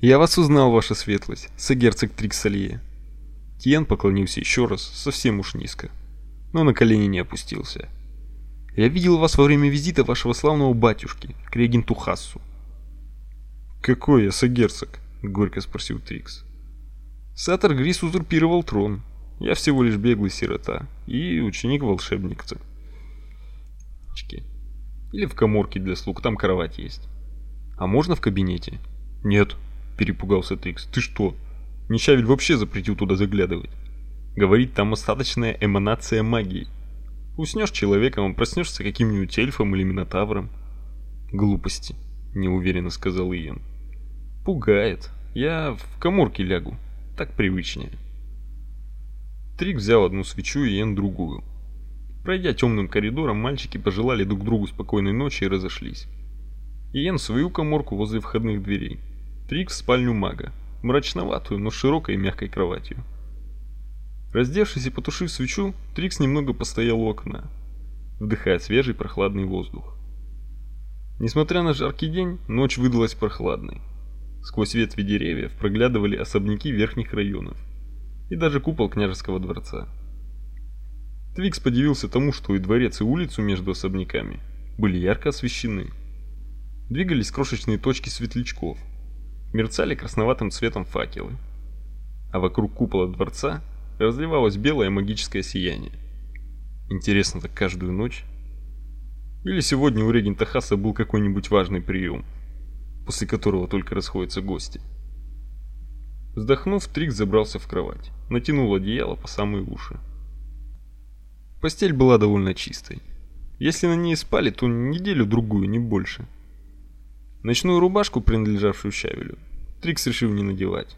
«Я вас узнал, ваша светлость, сагерцог Триксалье». Тиен поклонился еще раз, совсем уж низко, но на колени не опустился. «Я видел вас во время визита вашего славного батюшки, к регенту Хассу». «Какой я сагерцог?» — горько спросил Трикс. «Сатор Грис узурпировал трон. Я всего лишь беглый сирота и ученик волшебника. Или в коморке для слуг, там кровать есть. А можно в кабинете? Нет, перепугался Трикс. Ты что? Нищавель вообще запретил туда заглядывать. Говорит, там остаточная эманация магии. Уснешь человеком, а проснешься каким-нибудь эльфом или минотавром. Глупости, неуверенно сказал Иен. Пугает. Я в коморке лягу. Так привычнее. Трик взял одну свечу и Иен другую. Пройдя темным коридором, мальчики пожелали друг другу спокойной ночи и разошлись. Иен свою коморку возле входных дверей. Трик в спальню мага, мрачноватую, но широкой и мягкой кроватью. Раздевшись и потушив свечу, Трикс немного постоял у окна, вдыхая свежий прохладный воздух. Несмотря на жаркий день, ночь выдалась прохладной. Сквозь ветви деревьев проглядывали особняки верхних районов и даже купол княжеского дворца. Твикс подивился тому, что и дворец, и улицу между особняками были ярко освещены. Двигались крошечные точки светлячков, мерцали красноватым цветом факелы. А вокруг купола дворца разливалось белое магическое сияние. Интересно, так каждую ночь? Или сегодня у регента Хаса был какой-нибудь важный прием, после которого только расходятся гости? Вздохнув, Трикс забрался в кровать, натянул одеяло по самые уши. Постель была довольно чистой. Если на ней спали, то неделю-другую, не больше. Ночную рубашку, принадлежавшую Щавелю, Трикс решил не надевать.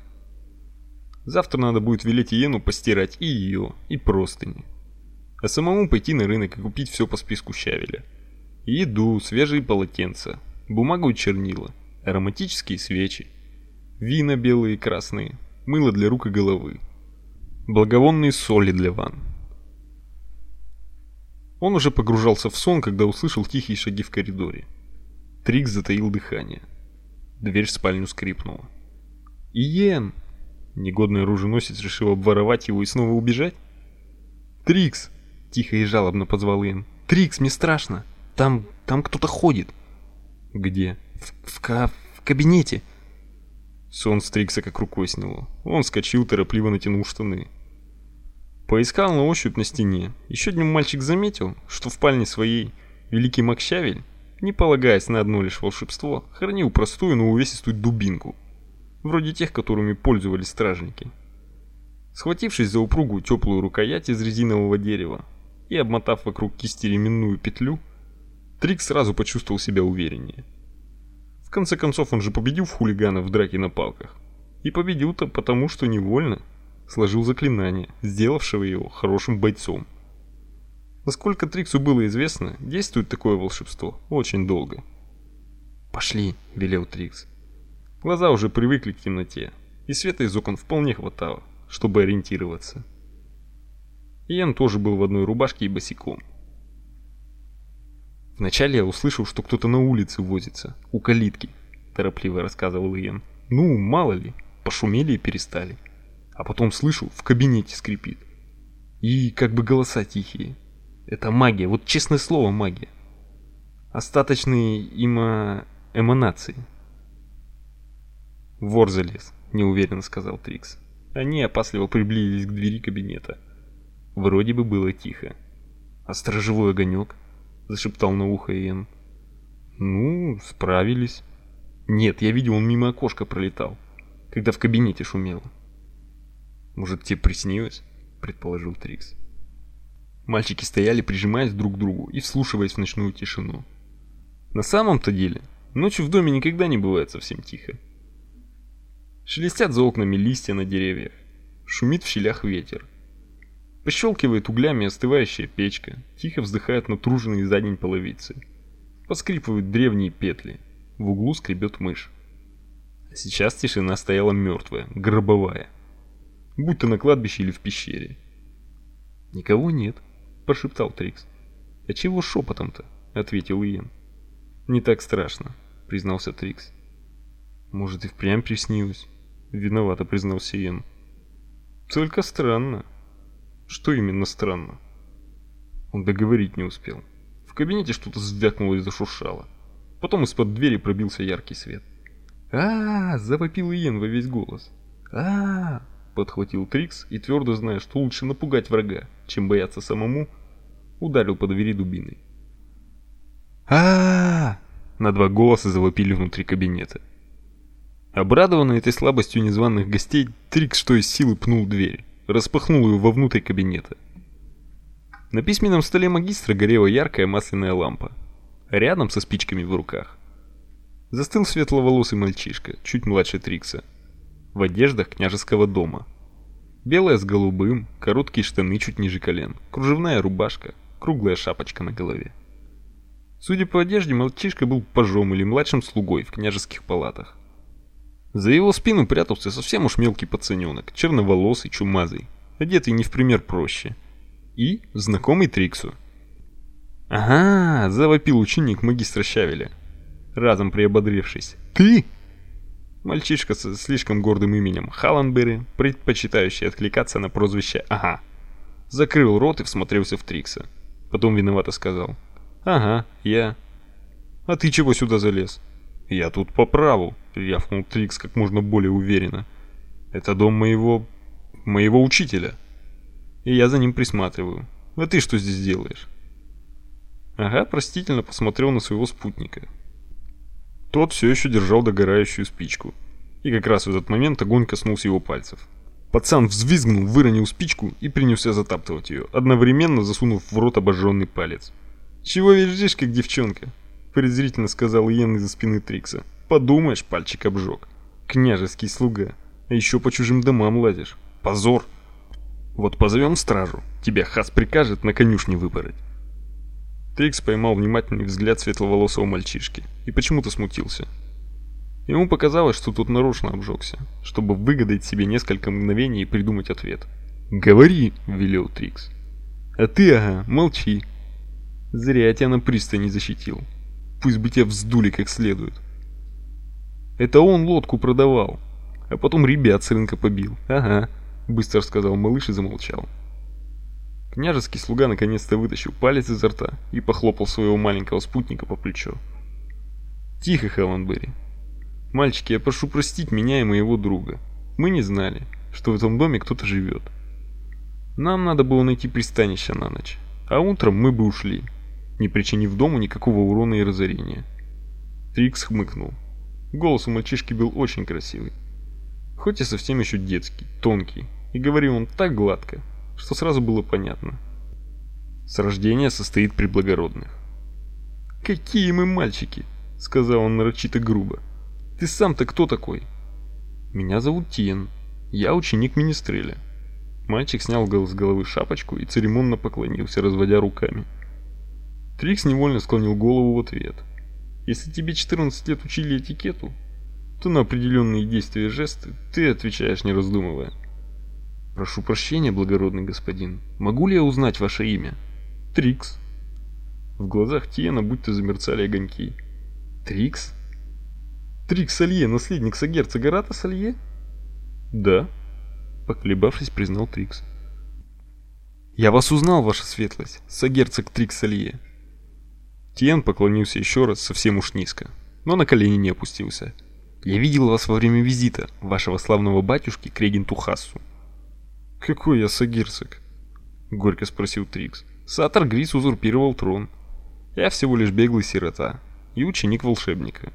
Завтра надо будет велеть Иену постирать и ее, и простыни. А самому пойти на рынок и купить все по списку Щавеля. Еду, свежие полотенца, бумагу и чернила, ароматические свечи, вина белые и красные, мыло для рук и головы, благовонные соли для ванн, он уже погружался в сон, когда услышал тихие шаги в коридоре. Трикс затаил дыхание. Дверь в спальню скрипнула. «Иен!» Негодный оруженосец решил обворовать его и снова убежать? «Трикс!» — тихо и жалобно позвал Иен. «Трикс, мне страшно! Там... там кто-то ходит!» «Где?» «В, в, ка... в кабинете!» Сон с Трикса как рукой сняло. Он вскочил, торопливо натянул штаны. Поискал на ощупь на стене. Еще днем мальчик заметил, что в пальне своей великий Макщавель, не полагаясь на одно лишь волшебство, хранил простую, но увесистую дубинку, вроде тех, которыми пользовались стражники. Схватившись за упругую теплую рукоять из резинового дерева и обмотав вокруг кисти ременную петлю, Трик сразу почувствовал себя увереннее. В конце концов, он же победил в хулигана в драке на палках. И победил-то потому, что невольно сложил заклинание, сделавшего его хорошим бойцом. Насколько Триксу было известно, действует такое волшебство очень долго. «Пошли», — велел Трикс. Глаза уже привыкли к темноте, и света из окон вполне хватало, чтобы ориентироваться. Иэн тоже был в одной рубашке и босиком. Вначале я услышал, что кто-то на улице возится, у калитки, торопливо рассказывал Иэн. Ну, мало ли, пошумели и перестали а потом слышу, в кабинете скрипит. И как бы голоса тихие. Это магия, вот честное слово магия. Остаточные има... эманации. Вор неуверенно сказал Трикс. Они опасливо приблизились к двери кабинета. Вроде бы было тихо. А сторожевой огонек? Зашептал на ухо Иэн. Ну, справились. Нет, я видел, он мимо окошка пролетал, когда в кабинете шумело. Может, тебе приснилось? предположил Трикс. Мальчики стояли, прижимаясь друг к другу и вслушиваясь в ночную тишину. На самом-то деле, ночью в доме никогда не бывает совсем тихо. Шелестят за окнами листья на деревьях, шумит в щелях ветер. Пощелкивает углями остывающая печка, тихо вздыхают натруженные за день половицы. Поскрипывают древние петли, в углу скребет мышь. А сейчас тишина стояла мертвая, гробовая будто на кладбище или в пещере. «Никого нет», — прошептал Трикс. «А чего шепотом-то?» — ответил Иен. «Не так страшно», — признался Трикс. Может и впрямь приснилось. Виновато признался Иэн. Только странно. Что именно странно? Он договорить не успел. В кабинете что-то звякнуло и зашуршало. Потом из-под двери пробился яркий свет. а, -а, -а завопил Иен во весь голос. а, -а, -а подхватил Трикс и твердо зная, что лучше напугать врага, чем бояться самому, ударил по двери дубиной. а, -а, -а На два голоса завопили внутри кабинета. Обрадованный этой слабостью незваных гостей, Трикс что из силы пнул дверь, распахнул ее вовнутрь кабинета. На письменном столе магистра горела яркая масляная лампа, рядом со спичками в руках. Застыл светловолосый мальчишка, чуть младше Трикса, в одеждах княжеского дома. Белая с голубым, короткие штаны чуть ниже колен, кружевная рубашка, круглая шапочка на голове. Судя по одежде, мальчишка был пажом или младшим слугой в княжеских палатах. За его спину прятался совсем уж мелкий пацаненок, черноволосый, чумазый, одетый не в пример проще. И знакомый Триксу. «Ага!» – завопил ученик магистра Щавеля, разом приободрившись. «Ты?» Мальчишка с слишком гордым именем Халанбери, предпочитающий откликаться на прозвище «Ага». Закрыл рот и всмотрелся в Трикса. Потом виновато сказал. «Ага, я». «А ты чего сюда залез?» «Я тут по праву», — рявкнул Трикс как можно более уверенно. «Это дом моего... моего учителя. И я за ним присматриваю. А ты что здесь делаешь?» Ага, простительно посмотрел на своего спутника. Тот все еще держал догорающую спичку. И как раз в этот момент огонь коснулся его пальцев. Пацан взвизгнул, выронил спичку и принялся затаптывать ее, одновременно засунув в рот обожженный палец. «Чего визжишь, как девчонка?» презрительно сказал Иен из-за спины Трикса. Подумаешь, пальчик обжег. Княжеский слуга. А еще по чужим домам лазишь. Позор. Вот позовем стражу. Тебя Хас прикажет на конюшне выпороть. Трикс поймал внимательный взгляд светловолосого мальчишки и почему-то смутился. Ему показалось, что тут нарочно обжегся, чтобы выгадать себе несколько мгновений и придумать ответ. «Говори!» — велел Трикс. «А ты, ага, молчи!» «Зря я тебя на пристани защитил. Пусть бы тебя вздули как следует. Это он лодку продавал, а потом ребят с рынка побил. Ага, быстро сказал малыш и замолчал. Княжеский слуга наконец-то вытащил палец изо рта и похлопал своего маленького спутника по плечу. Тихо, Хелленберри. Мальчики, я прошу простить меня и моего друга. Мы не знали, что в этом доме кто-то живет. Нам надо было найти пристанище на ночь, а утром мы бы ушли не причинив дому никакого урона и разорения. Трикс хмыкнул. Голос у мальчишки был очень красивый. Хоть и совсем еще детский, тонкий, и говорил он так гладко, что сразу было понятно. С рождения состоит при благородных. «Какие мы мальчики!» — сказал он нарочито грубо. «Ты сам-то кто такой?» «Меня зовут Тиен. Я ученик Министреля». Мальчик снял с головы шапочку и церемонно поклонился, разводя руками. Трикс невольно склонил голову в ответ. Если тебе 14 лет учили этикету, то на определенные действия и жесты ты отвечаешь не раздумывая. Прошу прощения, благородный господин. Могу ли я узнать ваше имя? Трикс. В глазах Тиена будто замерцали огоньки. Трикс? Трикс Салье, наследник сагерцога Рата Салье? Да, поколебавшись, признал Трикс. Я вас узнал, ваша светлость, сагерцог Трикс Салье. Тиен поклонился еще раз совсем уж низко, но на колени не опустился. «Я видел вас во время визита вашего славного батюшки к регенту Хассу». «Какой я сагирсак?» — горько спросил Трикс. «Сатор Грис узурпировал трон. Я всего лишь беглый сирота и ученик волшебника.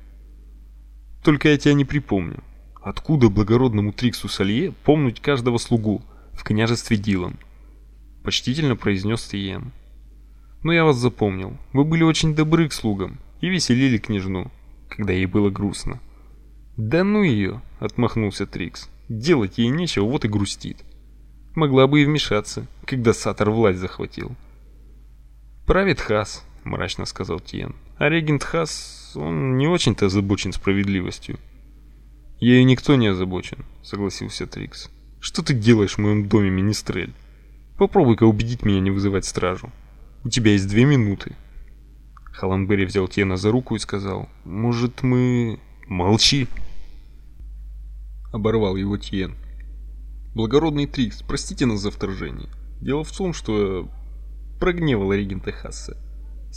Только я тебя не припомню. Откуда благородному Триксу Салье помнить каждого слугу в княжестве Дилан?» Почтительно произнес Тиен но я вас запомнил. Вы были очень добры к слугам и веселили княжну, когда ей было грустно. Да ну ее, отмахнулся Трикс. Делать ей нечего, вот и грустит. Могла бы и вмешаться, когда Сатор власть захватил. Правит Хас, мрачно сказал Тиен. А регент Хас, он не очень-то озабочен справедливостью. Ею никто не озабочен, согласился Трикс. Что ты делаешь в моем доме, Министрель? Попробуй-ка убедить меня не вызывать стражу. У тебя есть две минуты. Халанбери взял Тена за руку и сказал, «Может, мы...» «Молчи!» Оборвал его Тиен. Благородный Трикс, простите нас за вторжение. Дело в том, что прогневал регента Хасса.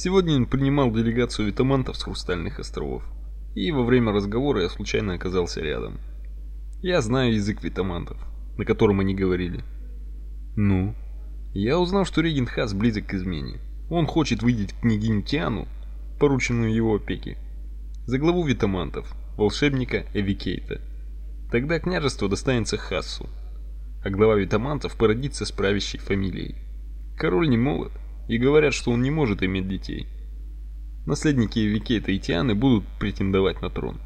Сегодня он принимал делегацию витамантов с Хрустальных островов. И во время разговора я случайно оказался рядом. Я знаю язык витамантов, на котором они говорили. Ну, я узнал, что регент Хас близок к измене. Он хочет выйти княгиню Тиану, порученную его опеке, за главу витамантов, волшебника Эвикейта. Тогда княжество достанется Хассу, а глава витамантов породится с правящей фамилией. Король не молод, и говорят, что он не может иметь детей. Наследники Эвикейта и Тианы будут претендовать на трон.